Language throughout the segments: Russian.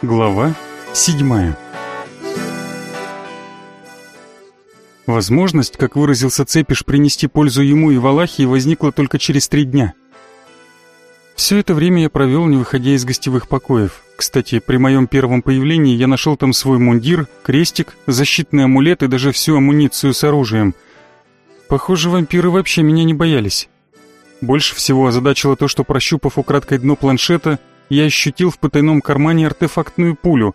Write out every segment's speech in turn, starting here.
Глава седьмая Возможность, как выразился Цепиш, принести пользу ему и Валахии возникла только через три дня. Все это время я провел, не выходя из гостевых покоев. Кстати, при моем первом появлении я нашел там свой мундир, крестик, защитный амулет и даже всю амуницию с оружием. Похоже, вампиры вообще меня не боялись. Больше всего озадачило то, что прощупав украдкой дно планшета, я ощутил в потайном кармане артефактную пулю.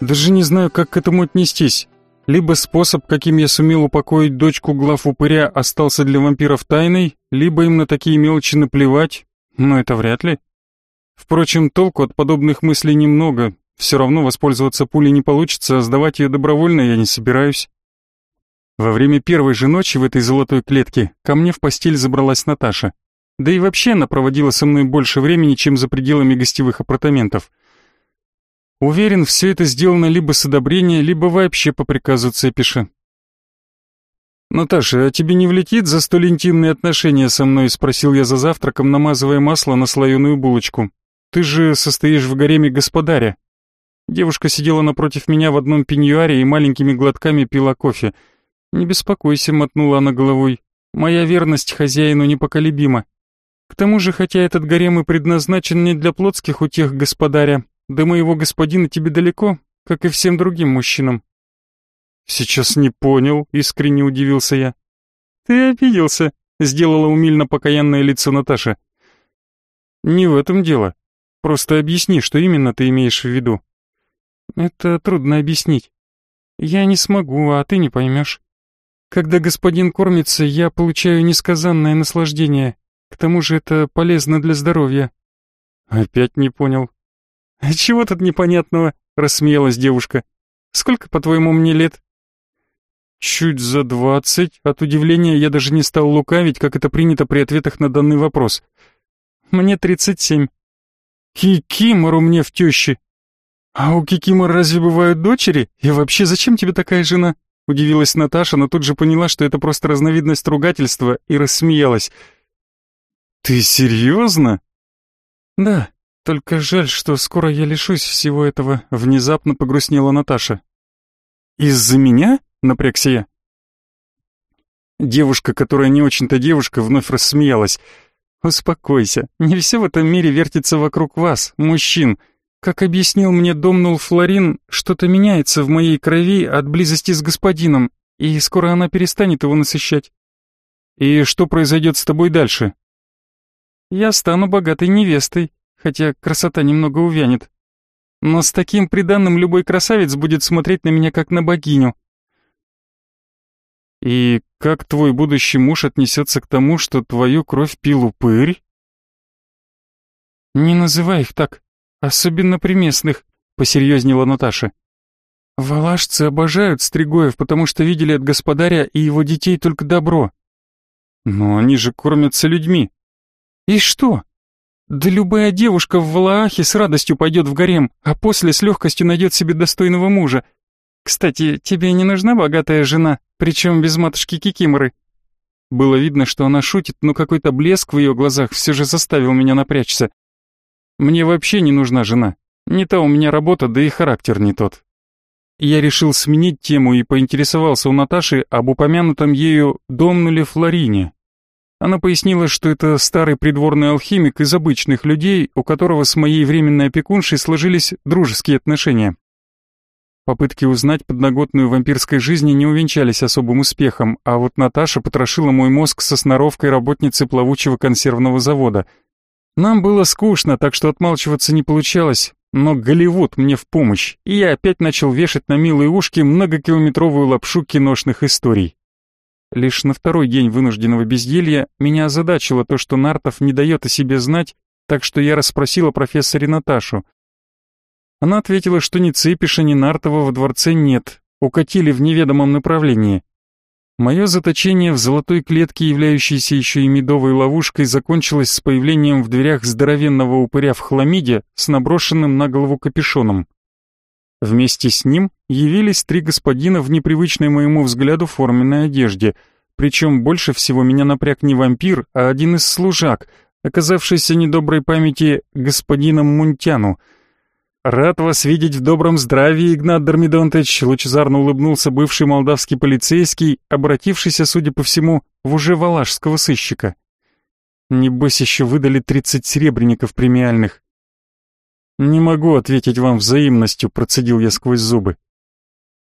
Даже не знаю, как к этому отнестись. Либо способ, каким я сумел упокоить дочку глав упыря, остался для вампиров тайной, либо им на такие мелочи наплевать, но это вряд ли. Впрочем, толку от подобных мыслей немного, все равно воспользоваться пулей не получится, а сдавать ее добровольно я не собираюсь. Во время первой же ночи в этой золотой клетке ко мне в постель забралась Наташа. Да и вообще она проводила со мной больше времени, чем за пределами гостевых апартаментов. Уверен, все это сделано либо с одобрения, либо вообще по приказу Цепиша. «Наташа, а тебе не влетит за столь интимные отношения со мной?» — спросил я за завтраком, намазывая масло на слоеную булочку. «Ты же состоишь в гареме господаря». Девушка сидела напротив меня в одном пеньюаре и маленькими глотками пила кофе. «Не беспокойся», — мотнула она головой. «Моя верность хозяину непоколебима. К тому же, хотя этот гарем и предназначен не для плотских утех господаря, до моего господина тебе далеко, как и всем другим мужчинам. Сейчас не понял, искренне удивился я. Ты обиделся, сделала умильно покаянное лицо Наташа. Не в этом дело. Просто объясни, что именно ты имеешь в виду. Это трудно объяснить. Я не смогу, а ты не поймешь. Когда господин кормится, я получаю несказанное наслаждение. К тому же это полезно для здоровья. Опять не понял. А чего тут непонятного? Рассмеялась девушка. Сколько, по-твоему, мне лет? Чуть за двадцать. От удивления я даже не стал лукавить, как это принято при ответах на данный вопрос. Мне тридцать семь. Кикимору мне в тещи. А у Кикимор разве бывают дочери? И вообще, зачем тебе такая жена? Удивилась Наташа, но тут же поняла, что это просто разновидность ругательства, и рассмеялась. «Ты серьезно?» «Да, только жаль, что скоро я лишусь всего этого», — внезапно погрустнела Наташа. «Из-за меня?» — напрягся я. Девушка, которая не очень-то девушка, вновь рассмеялась. «Успокойся, не все в этом мире вертится вокруг вас, мужчин. Как объяснил мне Домнул Флорин, что-то меняется в моей крови от близости с господином, и скоро она перестанет его насыщать». «И что произойдет с тобой дальше?» Я стану богатой невестой, хотя красота немного увянет. Но с таким приданным любой красавец будет смотреть на меня как на богиню. И как твой будущий муж отнесется к тому, что твою кровь пил упырь? Не называй их так, особенно при местных, посерьезнела Наташа. Валашцы обожают Стригоев, потому что видели от господаря и его детей только добро. Но они же кормятся людьми. И что? Да любая девушка в Валаахе с радостью пойдет в гарем, а после с легкостью найдет себе достойного мужа. Кстати, тебе не нужна богатая жена, причем без матушки Кикиморы?» Было видно, что она шутит, но какой-то блеск в ее глазах все же заставил меня напрячься. «Мне вообще не нужна жена. Не та у меня работа, да и характер не тот». Я решил сменить тему и поинтересовался у Наташи об упомянутом ею Домнуле Флорине, она пояснила, что это старый придворный алхимик из обычных людей, у которого с моей временной опекуншей сложились дружеские отношения. Попытки узнать подноготную вампирской жизни не увенчались особым успехом, а вот Наташа потрошила мой мозг со сноровкой работницы плавучего консервного завода. Нам было скучно, так что отмалчиваться не получалось, но Голливуд мне в помощь, и я опять начал вешать на милые ушки многокилометровую лапшу киношных историй. Лишь на второй день вынужденного безделья меня озадачило то, что Нартов не дает о себе знать, так что я расспросил о профессоре Наташу. Она ответила, что ни Цепиша, ни Нартова во дворце нет, укатили в неведомом направлении. Мое заточение в золотой клетке, являющейся еще и медовой ловушкой, закончилось с появлением в дверях здоровенного упыря в хламиде с наброшенным на голову капюшоном. Вместе с ним явились три господина в непривычной моему взгляду форменной одежде, причем больше всего меня напряг не вампир, а один из служак, оказавшийся недоброй памяти господином Мунтяну. «Рад вас видеть в добром здравии, Игнат Дормидонтович», лучезарно улыбнулся бывший молдавский полицейский, обратившийся, судя по всему, в уже валашского сыщика. Небось, еще выдали тридцать серебряников премиальных. «Не могу ответить вам взаимностью», — процедил я сквозь зубы.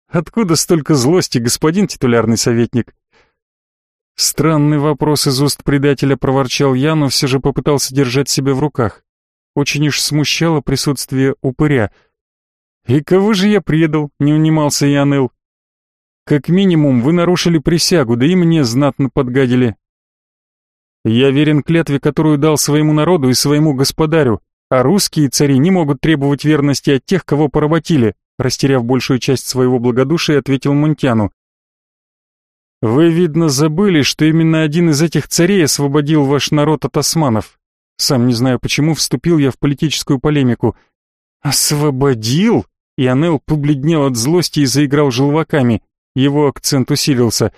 «Откуда столько злости, господин титулярный советник?» Странный вопрос из уст предателя проворчал я, но все же попытался держать себя в руках. Очень уж смущало присутствие упыря. «И кого же я предал?» — не унимался я ныл. «Как минимум, вы нарушили присягу, да и мне знатно подгадили. Я верен клятве, которую дал своему народу и своему господарю, а русские цари не могут требовать верности от тех, кого поработили», растеряв большую часть своего благодушия, ответил Мунтяну. «Вы, видно, забыли, что именно один из этих царей освободил ваш народ от османов. Сам не знаю почему, вступил я в политическую полемику. «Освободил?» И Анел побледнел от злости и заиграл желваками. Его акцент усилился.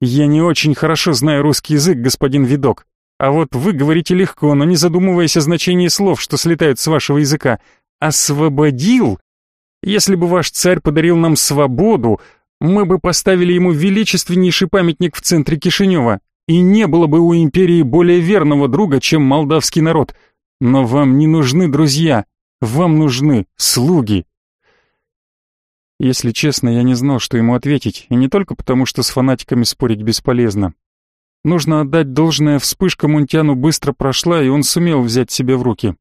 «Я не очень хорошо знаю русский язык, господин Видок. А вот вы говорите легко, но не задумываясь о значении слов, что слетают с вашего языка. Освободил? Если бы ваш царь подарил нам свободу, мы бы поставили ему величественнейший памятник в центре Кишинева, и не было бы у империи более верного друга, чем молдавский народ. Но вам не нужны друзья, вам нужны слуги. Если честно, я не знал, что ему ответить, и не только потому, что с фанатиками спорить бесполезно. Нужно отдать должное, вспышка Мунтяну быстро прошла, и он сумел взять себя в руки.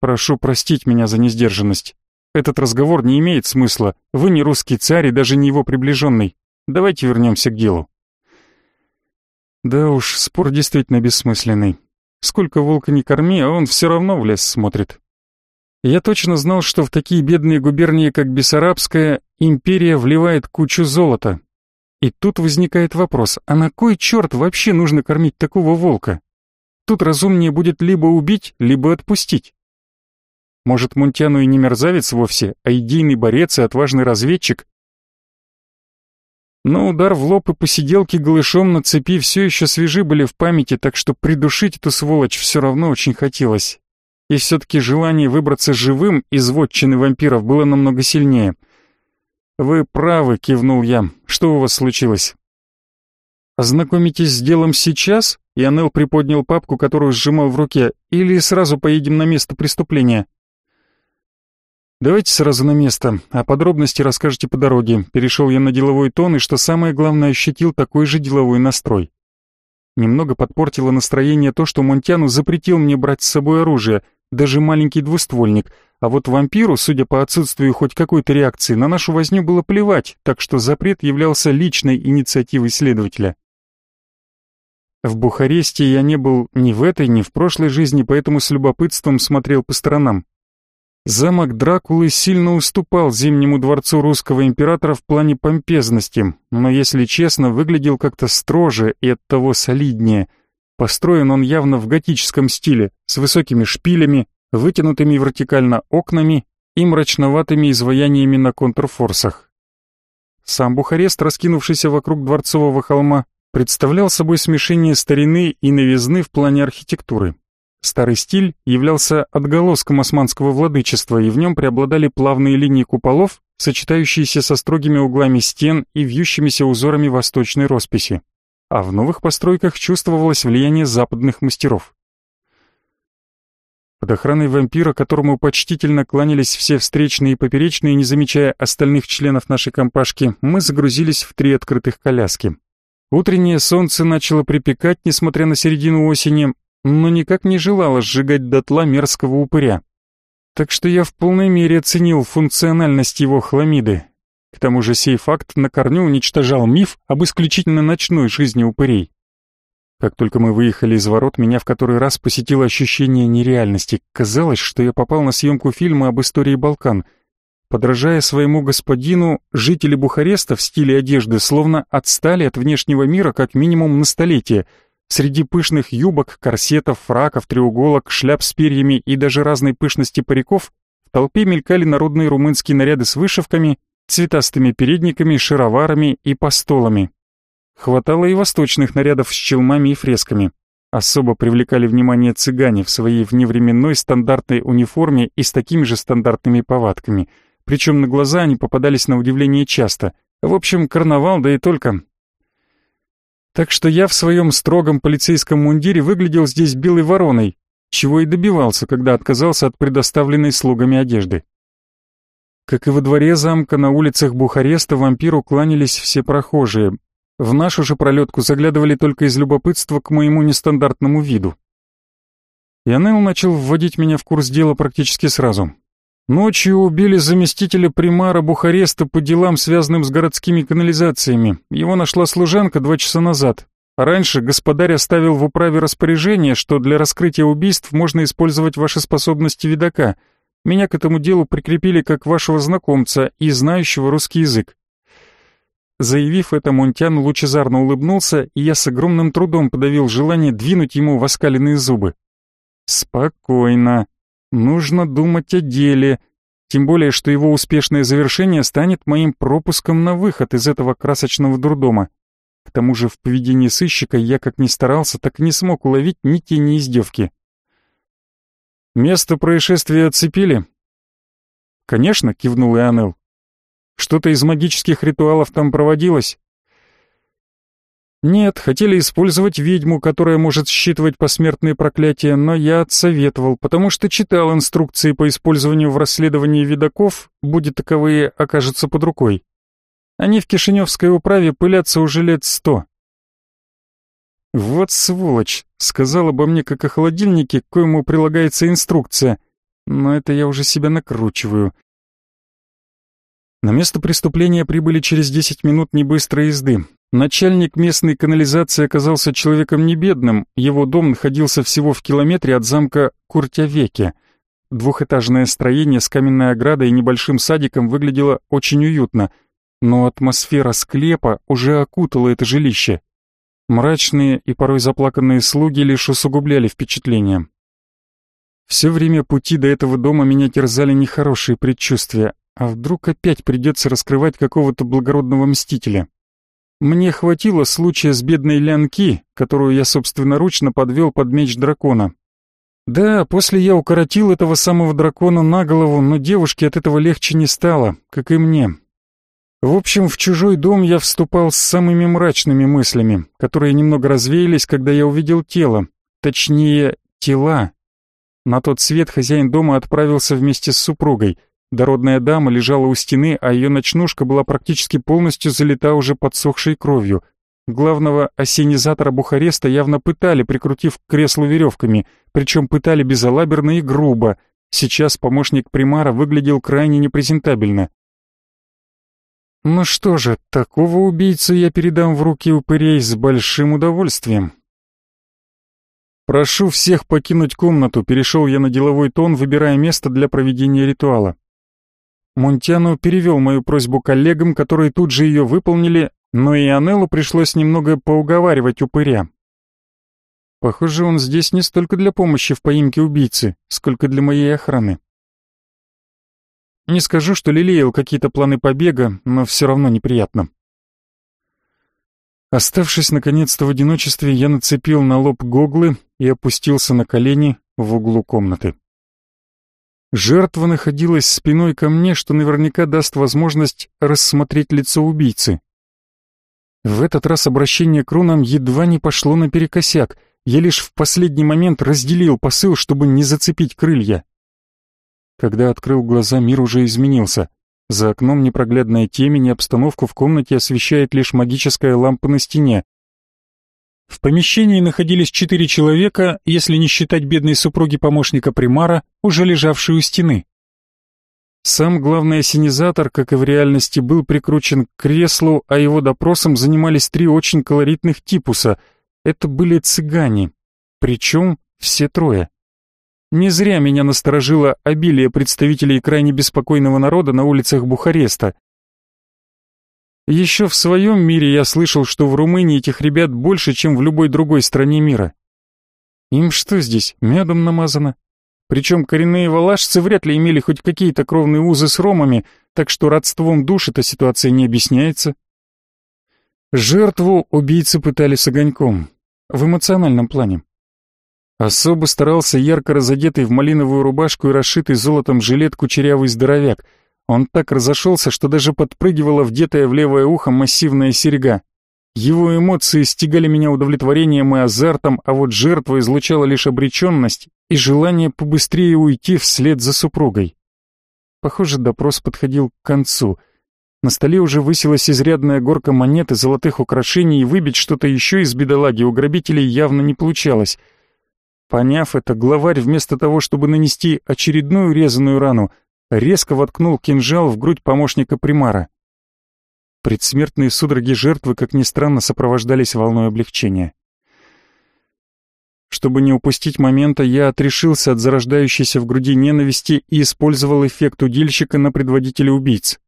Прошу простить меня за несдержанность. Этот разговор не имеет смысла. Вы не русский царь и даже не его приближенный. Давайте вернемся к делу. Да уж, спор действительно бессмысленный. Сколько волка не корми, а он все равно в лес смотрит. Я точно знал, что в такие бедные губернии, как Бессарабская, империя вливает кучу золота. И тут возникает вопрос, а на кой черт вообще нужно кормить такого волка? Тут разумнее будет либо убить, либо отпустить. Может, Мунтяну и не мерзавец вовсе, а идейный борец и отважный разведчик, но удар в лоб и посиделки голышом на цепи все еще свежи были в памяти, так что придушить эту сволочь все равно очень хотелось. И все-таки желание выбраться живым из вотчины вампиров было намного сильнее. «Вы правы», — кивнул я. «Что у вас случилось?» «Ознакомитесь с делом сейчас?» И Анел приподнял папку, которую сжимал в руке. «Или сразу поедем на место преступления?» «Давайте сразу на место, а подробности расскажете по дороге». Перешел я на деловой тон и, что самое главное, ощутил такой же деловой настрой. Немного подпортило настроение то, что Монтяну запретил мне брать с собой оружие, даже маленький двуствольник, а вот вампиру, судя по отсутствию хоть какой-то реакции, на нашу возню было плевать, так что запрет являлся личной инициативой следователя. В Бухаресте я не был ни в этой, ни в прошлой жизни, поэтому с любопытством смотрел по сторонам. Замок Дракулы сильно уступал Зимнему дворцу русского императора в плане помпезности, но, если честно, выглядел как-то строже и оттого солиднее. Построен он явно в готическом стиле, с высокими шпилями, вытянутыми вертикально окнами и мрачноватыми изваяниями на контрфорсах. Сам Бухарест, раскинувшийся вокруг дворцового холма, представлял собой смешение старины и новизны в плане архитектуры. Старый стиль являлся отголоском османского владычества, и в нем преобладали плавные линии куполов, сочетающиеся со строгими углами стен и вьющимися узорами восточной росписи. А в новых постройках чувствовалось влияние западных мастеров. Под охраной вампира, которому почтительно кланялись все встречные и поперечные, не замечая остальных членов нашей компашки, мы загрузились в три открытых коляски. Утреннее солнце начало припекать, несмотря на середину осени, но никак не желала сжигать дотла мерзкого упыря. Так что я в полной мере оценил функциональность его хламиды. К тому же сей факт на корню уничтожал миф об исключительно ночной жизни упырей. Как только мы выехали из ворот, меня в который раз посетило ощущение нереальности. Казалось, что я попал на съемку фильма об истории Балкан. Подражая своему господину, жители Бухареста в стиле одежды словно отстали от внешнего мира как минимум на столетие — Среди пышных юбок, корсетов, фраков, треуголок, шляп с перьями и даже разной пышности париков в толпе мелькали народные румынские наряды с вышивками, цветастыми передниками, шароварами и постолами. Хватало и восточных нарядов с челмами и фресками. Особо привлекали внимание цыгане в своей вневременной стандартной униформе и с такими же стандартными повадками. Причем на глаза они попадались на удивление часто. В общем, карнавал, да и только. Так что я в своем строгом полицейском мундире выглядел здесь белой вороной, чего и добивался, когда отказался от предоставленной слугами одежды. Как и во дворе замка, на улицах Бухареста вампиру кланялись все прохожие. В нашу же пролетку заглядывали только из любопытства к моему нестандартному виду. Янел начал вводить меня в курс дела практически сразу. Ночью убили заместителя примара Бухареста по делам, связанным с городскими канализациями. Его нашла служанка два часа назад. Раньше господарь оставил в управе распоряжение, что для раскрытия убийств можно использовать ваши способности видака — меня к этому делу прикрепили как вашего знакомца и знающего русский язык. Заявив это, Монтян лучезарно улыбнулся, и я с огромным трудом подавил желание двинуть ему в оскаленные зубы. «Спокойно. Нужно думать о деле, тем более, что его успешное завершение станет моим пропуском на выход из этого красочного дурдома. К тому же в поведении сыщика я как ни старался, так и не смог уловить ни тени издевки. Место происшествия оцепили?» «Конечно», — кивнул Ионел. «Что-то из магических ритуалов там проводилось?» «Нет, хотели использовать ведьму, которая может считывать посмертные проклятия, но я отсоветовал, потому что читал инструкции по использованию в расследовании видаков, будет таковые окажутся под рукой. Они в Кишиневской управе пылятся уже лет сто. «Вот сволочь!» — сказал обо мне как о холодильнике, к коему прилагается инструкция. Но это я уже себя накручиваю. На место преступления прибыли через 10 минут небыстрой езды. Начальник местной канализации оказался человеком небедным, его дом находился всего в километре от замка Куртявеке. Двухэтажное строение с каменной оградой и небольшим садиком выглядело очень уютно, но атмосфера склепа уже окутала это жилище. Мрачные и порой заплаканные слуги лишь усугубляли впечатление. Все время пути до этого дома меня терзали нехорошие предчувствия, а вдруг опять придется раскрывать какого-то благородного мстителя. Мне хватило случая с бедной Лянки, которую я собственноручно подвел под меч дракона. Да, после я укоротил этого самого дракона на голову, но девушке от этого легче не стало, как и мне. В общем, в чужой дом я вступал с самыми мрачными мыслями, которые немного развеялись, когда я увидел тело, точнее, тела. На тот свет хозяин дома отправился вместе с супругой. Дородная дама лежала у стены, а ее ночнушка была практически полностью залита уже подсохшей кровью. Главного осенизатора Бухареста явно пытали, прикрутив к креслу веревками, причем пытали безалаберно и грубо. Сейчас помощник примара выглядел крайне непрезентабельно. Ну что же, такого убийцу я передам в руки упырей с большим удовольствием. Прошу всех покинуть комнату, перешел я на деловой тон, выбирая место для проведения ритуала. Монтяно перевел мою просьбу коллегам, которые тут же ее выполнили, но и Анеллу пришлось немного поуговаривать упыря. Похоже, он здесь не столько для помощи в поимке убийцы, сколько для моей охраны. Не скажу, что лелеял какие-то планы побега, но все равно неприятно. Оставшись наконец-то в одиночестве, я нацепил на лоб гоглы и опустился на колени в углу комнаты. Жертва находилась спиной ко мне, что наверняка даст возможность рассмотреть лицо убийцы. В этот раз обращение к рунам едва не пошло наперекосяк, я лишь в последний момент разделил посыл, чтобы не зацепить крылья. Когда открыл глаза, мир уже изменился. За окном непроглядная темень, и обстановку в комнате освещает лишь магическая лампа на стене. В помещении находились четыре человека, если не считать бедной супруги помощника примара, уже лежавшей у стены. Сам главный осенизатор, как и в реальности, был прикручен к креслу, а его допросом занимались три очень колоритных типуса. Это были цыгане. Причем все трое. Не зря меня насторожило обилие представителей крайне беспокойного народа на улицах Бухареста. Еще в своем мире я слышал, что в Румынии этих ребят больше, чем в любой другой стране мира. Им что здесь, медом намазано? Причем коренные валашцы вряд ли имели хоть какие-то кровные узы с ромами, так что родством душ эта ситуация не объясняется. Жертву убийцы пытали с огоньком, в эмоциональном плане. Особо старался ярко разодетый в малиновую рубашку и расшитый золотом жилет кучерявый здоровяк. Он так разошелся, что даже подпрыгивала вдетая в левое ухо массивная серьга. Его эмоции стигали меня удовлетворением и азартом, а вот жертва излучала лишь обреченность и желание побыстрее уйти вслед за супругой. Похоже, допрос подходил к концу. На столе уже высилась изрядная горка монет и золотых украшений, и выбить что-то еще из бедолаги у грабителей явно не получалось — Поняв это, главарь вместо того, чтобы нанести очередную резаную рану, резко воткнул кинжал в грудь помощника примара. Предсмертные судороги жертвы, как ни странно, сопровождались волной облегчения. Чтобы не упустить момента, я отрешился от зарождающейся в груди ненависти и использовал эффект удильщика на предводителя убийц.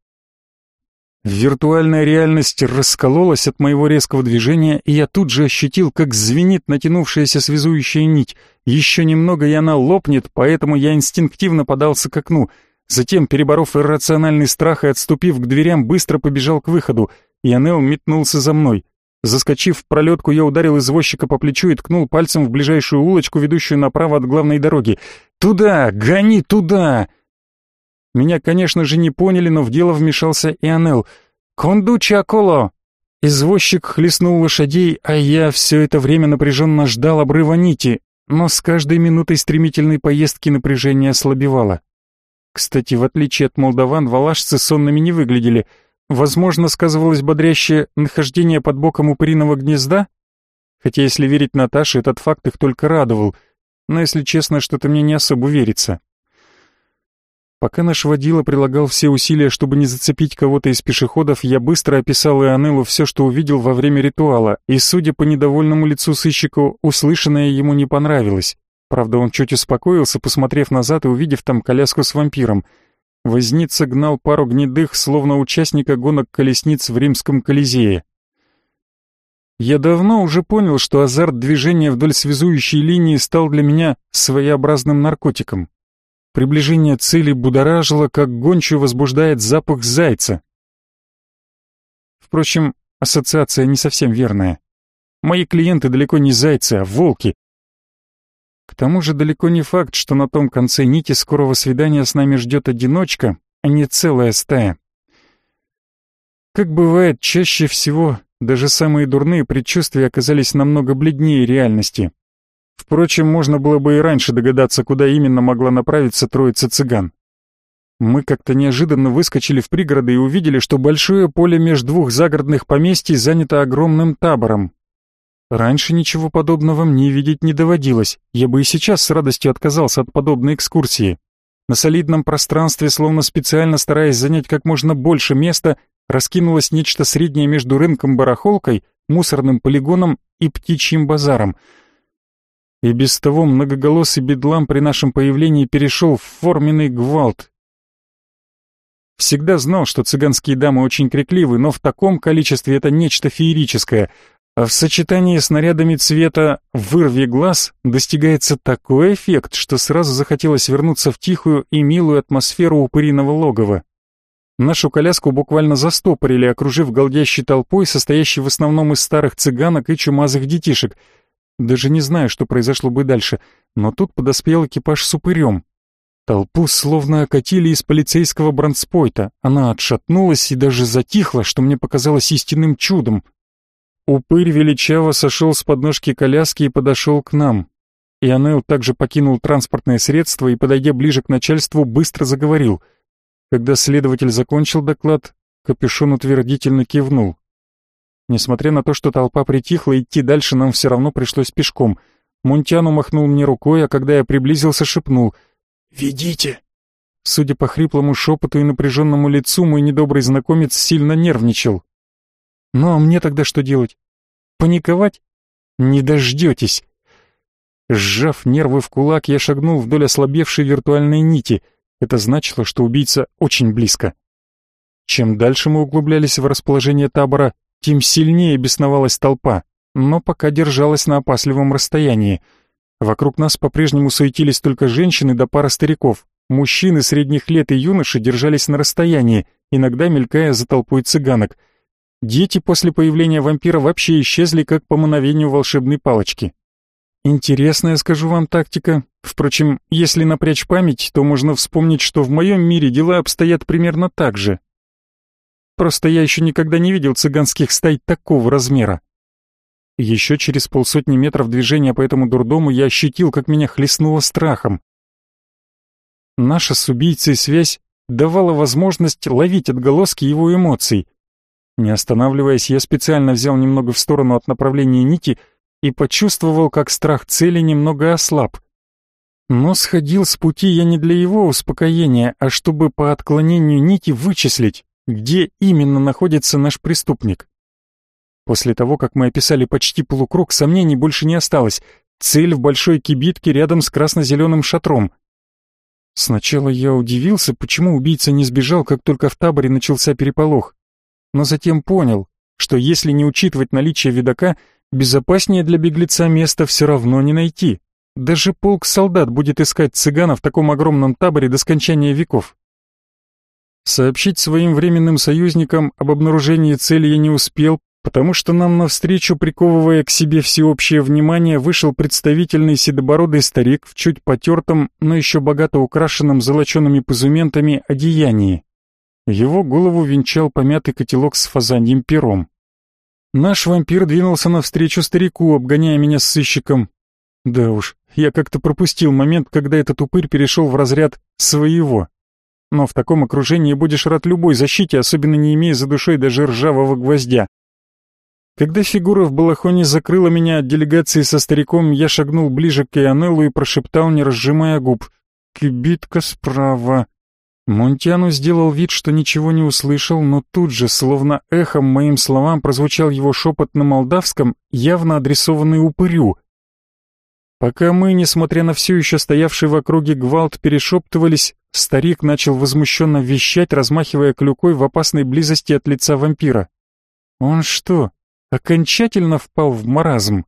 Виртуальная реальность раскололась от моего резкого движения, и я тут же ощутил, как звенит натянувшаяся связующая нить. Еще немного, и она лопнет, поэтому я инстинктивно подался к окну. Затем, переборов иррациональный страх и отступив к дверям, быстро побежал к выходу, и Анел метнулся за мной. Заскочив в пролетку, я ударил извозчика по плечу и ткнул пальцем в ближайшую улочку, ведущую направо от главной дороги. «Туда! Гони туда!» Меня, конечно же, не поняли, но в дело вмешался Ионел. «Кондучи Аколо!» Извозчик хлестнул лошадей, а я все это время напряженно ждал обрыва нити, но с каждой минутой стремительной поездки напряжение ослабевало. Кстати, в отличие от молдаван, валашцы сонными не выглядели. Возможно, сказывалось бодрящее нахождение под боком упыриного гнезда? Хотя, если верить Наташе, этот факт их только радовал. Но, если честно, что-то мне не особо верится. Пока наш водила прилагал все усилия, чтобы не зацепить кого-то из пешеходов, я быстро описал Ионеллу все, что увидел во время ритуала, и, судя по недовольному лицу сыщику, услышанное ему не понравилось. Правда, он чуть успокоился, посмотрев назад и увидев там коляску с вампиром. Возница гнал пару гнедых, словно участника гонок колесниц в римском Колизее. Я давно уже понял, что азарт движения вдоль связующей линии стал для меня своеобразным наркотиком. Приближение цели будоражило, как гончую возбуждает запах зайца. Впрочем, ассоциация не совсем верная. Мои клиенты далеко не зайцы, а волки. К тому же далеко не факт, что на том конце нити скорого свидания с нами ждет одиночка, а не целая стая. Как бывает, чаще всего даже самые дурные предчувствия оказались намного бледнее реальности. Впрочем, можно было бы и раньше догадаться, куда именно могла направиться троица цыган. Мы как-то неожиданно выскочили в пригороды и увидели, что большое поле между двух загородных поместий занято огромным табором. Раньше ничего подобного мне видеть не доводилось, я бы и сейчас с радостью отказался от подобной экскурсии. На солидном пространстве, словно специально стараясь занять как можно больше места, раскинулось нечто среднее между рынком-барахолкой, мусорным полигоном и птичьим базаром — и без того многоголосый бедлам при нашем появлении перешел в форменный гвалт. Всегда знал, что цыганские дамы очень крикливы, но в таком количестве это нечто феерическое, а в сочетании с нарядами цвета «вырви глаз» достигается такой эффект, что сразу захотелось вернуться в тихую и милую атмосферу упыриного логова. Нашу коляску буквально застопорили, окружив голдящей толпой, состоящей в основном из старых цыганок и чумазых детишек — даже не знаю, что произошло бы дальше, но тут подоспел экипаж с упырем. Толпу словно окатили из полицейского бронспойта. Она отшатнулась и даже затихла, что мне показалось истинным чудом. Упырь величаво сошел с подножки коляски и подошел к нам. Ионел также покинул транспортное средство и, подойдя ближе к начальству, быстро заговорил. Когда следователь закончил доклад, капюшон утвердительно кивнул. Несмотря на то, что толпа притихла, идти дальше нам все равно пришлось пешком. Мунтяну махнул мне рукой, а когда я приблизился, шепнул «Ведите». Судя по хриплому шепоту и напряженному лицу, мой недобрый знакомец сильно нервничал. «Ну а мне тогда что делать? Паниковать? Не дождетесь!» Сжав нервы в кулак, я шагнул вдоль ослабевшей виртуальной нити. Это значило, что убийца очень близко. Чем дальше мы углублялись в расположение табора, тем сильнее бесновалась толпа, но пока держалась на опасливом расстоянии. Вокруг нас по-прежнему суетились только женщины да пара стариков. Мужчины средних лет и юноши держались на расстоянии, иногда мелькая за толпой цыганок. Дети после появления вампира вообще исчезли как по мановению волшебной палочки. Интересная, скажу вам, тактика. Впрочем, если напрячь память, то можно вспомнить, что в моем мире дела обстоят примерно так же. Просто я еще никогда не видел цыганских стай такого размера. Еще через полсотни метров движения по этому дурдому я ощутил, как меня хлестнуло страхом. Наша с убийцей связь давала возможность ловить отголоски его эмоций. Не останавливаясь, я специально взял немного в сторону от направления нити и почувствовал, как страх цели немного ослаб. Но сходил с пути я не для его успокоения, а чтобы по отклонению нити вычислить, где именно находится наш преступник. После того, как мы описали почти полукруг, сомнений больше не осталось. Цель в большой кибитке рядом с красно-зеленым шатром. Сначала я удивился, почему убийца не сбежал, как только в таборе начался переполох. Но затем понял, что если не учитывать наличие видака, безопаснее для беглеца места все равно не найти. Даже полк солдат будет искать цыгана в таком огромном таборе до скончания веков. Сообщить своим временным союзникам об обнаружении цели я не успел, потому что нам навстречу, приковывая к себе всеобщее внимание, вышел представительный седобородый старик в чуть потертом, но еще богато украшенном золочеными позументами одеянии. Его голову венчал помятый котелок с фазаньим пером. Наш вампир двинулся навстречу старику, обгоняя меня с сыщиком. Да уж, я как-то пропустил момент, когда этот упырь перешел в разряд «своего» но в таком окружении будешь рад любой защите, особенно не имея за душой даже ржавого гвоздя. Когда фигура в балахоне закрыла меня от делегации со стариком, я шагнул ближе к Ионеллу и прошептал, не разжимая губ. «Кибитка справа». Монтиану сделал вид, что ничего не услышал, но тут же, словно эхом моим словам, прозвучал его шепот на молдавском, явно адресованный упырю. Пока мы, несмотря на все еще стоявший в округе гвалт, перешептывались, старик начал возмущенно вещать, размахивая клюкой в опасной близости от лица вампира. Он что, окончательно впал в маразм?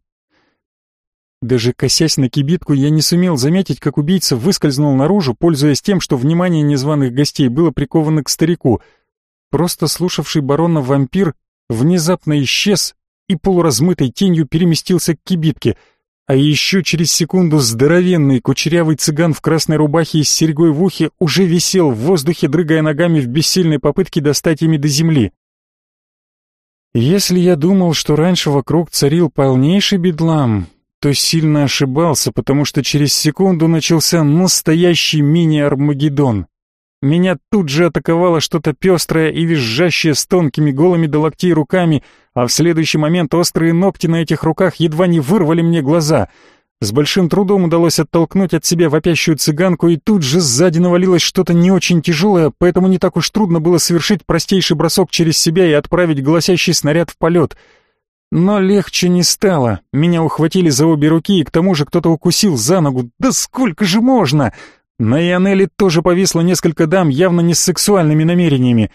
Даже косясь на кибитку, я не сумел заметить, как убийца выскользнул наружу, пользуясь тем, что внимание незваных гостей было приковано к старику. Просто слушавший барона вампир внезапно исчез и полуразмытой тенью переместился к кибитке — а еще через секунду здоровенный кучерявый цыган в красной рубахе и с серьгой в ухе уже висел в воздухе, дрыгая ногами в бессильной попытке достать ими до земли. Если я думал, что раньше вокруг царил полнейший бедлам, то сильно ошибался, потому что через секунду начался настоящий мини-армагеддон. Меня тут же атаковало что-то пестрое и визжащее с тонкими голыми до локтей руками, а в следующий момент острые ногти на этих руках едва не вырвали мне глаза. С большим трудом удалось оттолкнуть от себя вопящую цыганку, и тут же сзади навалилось что-то не очень тяжелое, поэтому не так уж трудно было совершить простейший бросок через себя и отправить гласящий снаряд в полет. Но легче не стало. Меня ухватили за обе руки, и к тому же кто-то укусил за ногу. «Да сколько же можно!» На Ионеле тоже повисло несколько дам, явно не с сексуальными намерениями.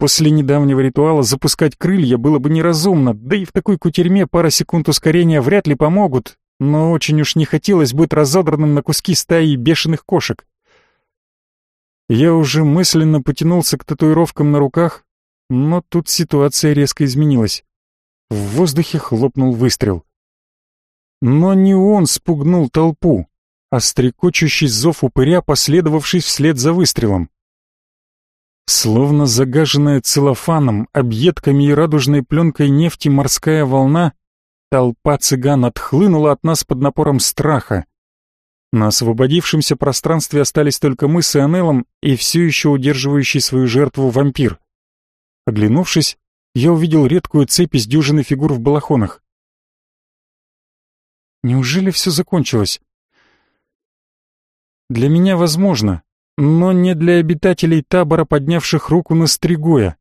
После недавнего ритуала запускать крылья было бы неразумно, да и в такой кутерьме пара секунд ускорения вряд ли помогут, но очень уж не хотелось быть разодранным на куски стаи бешеных кошек. Я уже мысленно потянулся к татуировкам на руках, но тут ситуация резко изменилась. В воздухе хлопнул выстрел. Но не он спугнул толпу а стрекочущий зов упыря, последовавший вслед за выстрелом. Словно загаженная целлофаном, объедками и радужной пленкой нефти морская волна, толпа цыган отхлынула от нас под напором страха. На освободившемся пространстве остались только мы с Ионеллом и все еще удерживающий свою жертву вампир. Оглянувшись, я увидел редкую цепь из дюжины фигур в балахонах. Неужели все закончилось? Для меня возможно, но не для обитателей табора, поднявших руку на Стригоя.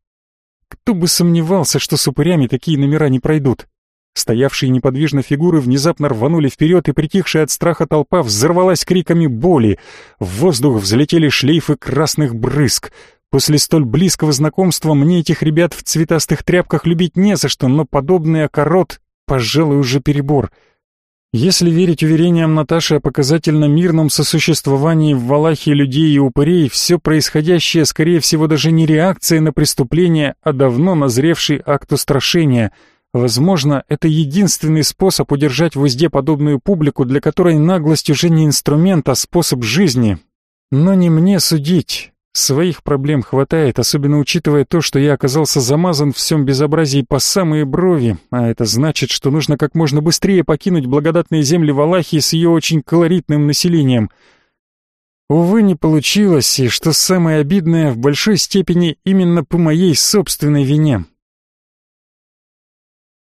Кто бы сомневался, что с упырями такие номера не пройдут. Стоявшие неподвижно фигуры внезапно рванули вперед, и притихшая от страха толпа взорвалась криками боли. В воздух взлетели шлейфы красных брызг. После столь близкого знакомства мне этих ребят в цветастых тряпках любить не за что, но подобный окорот, пожалуй, уже перебор — если верить уверениям Наташи о показательно мирном сосуществовании в Валахии людей и упырей, все происходящее, скорее всего, даже не реакция на преступление, а давно назревший акт устрашения, Возможно, это единственный способ удержать в узде подобную публику, для которой наглость уже не инструмент, а способ жизни. Но не мне судить. Своих проблем хватает, особенно учитывая то, что я оказался замазан в всем безобразии по самые брови, а это значит, что нужно как можно быстрее покинуть благодатные земли Валахии с ее очень колоритным населением. Увы, не получилось, и что самое обидное, в большой степени именно по моей собственной вине.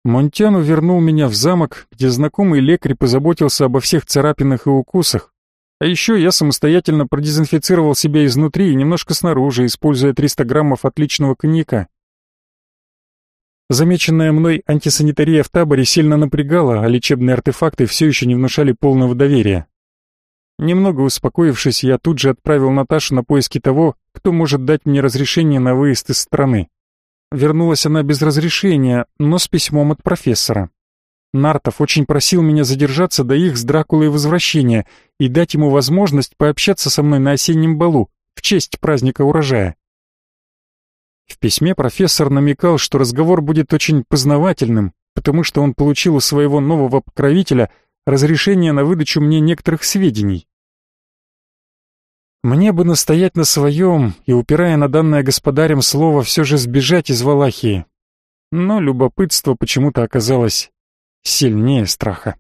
Монтяну вернул меня в замок, где знакомый лекарь позаботился обо всех царапинах и укусах. А еще я самостоятельно продезинфицировал себя изнутри и немножко снаружи, используя 300 граммов отличного коньяка. Замеченная мной антисанитария в таборе сильно напрягала, а лечебные артефакты все еще не внушали полного доверия. Немного успокоившись, я тут же отправил Наташу на поиски того, кто может дать мне разрешение на выезд из страны. Вернулась она без разрешения, но с письмом от профессора. Нартов очень просил меня задержаться до их с Дракулой возвращения и дать ему возможность пообщаться со мной на осеннем балу в честь праздника урожая. В письме профессор намекал, что разговор будет очень познавательным, потому что он получил у своего нового покровителя разрешение на выдачу мне некоторых сведений. Мне бы настоять на своем и, упирая на данное господарем слово, все же сбежать из Валахии. Но любопытство почему-то оказалось сильнее страха.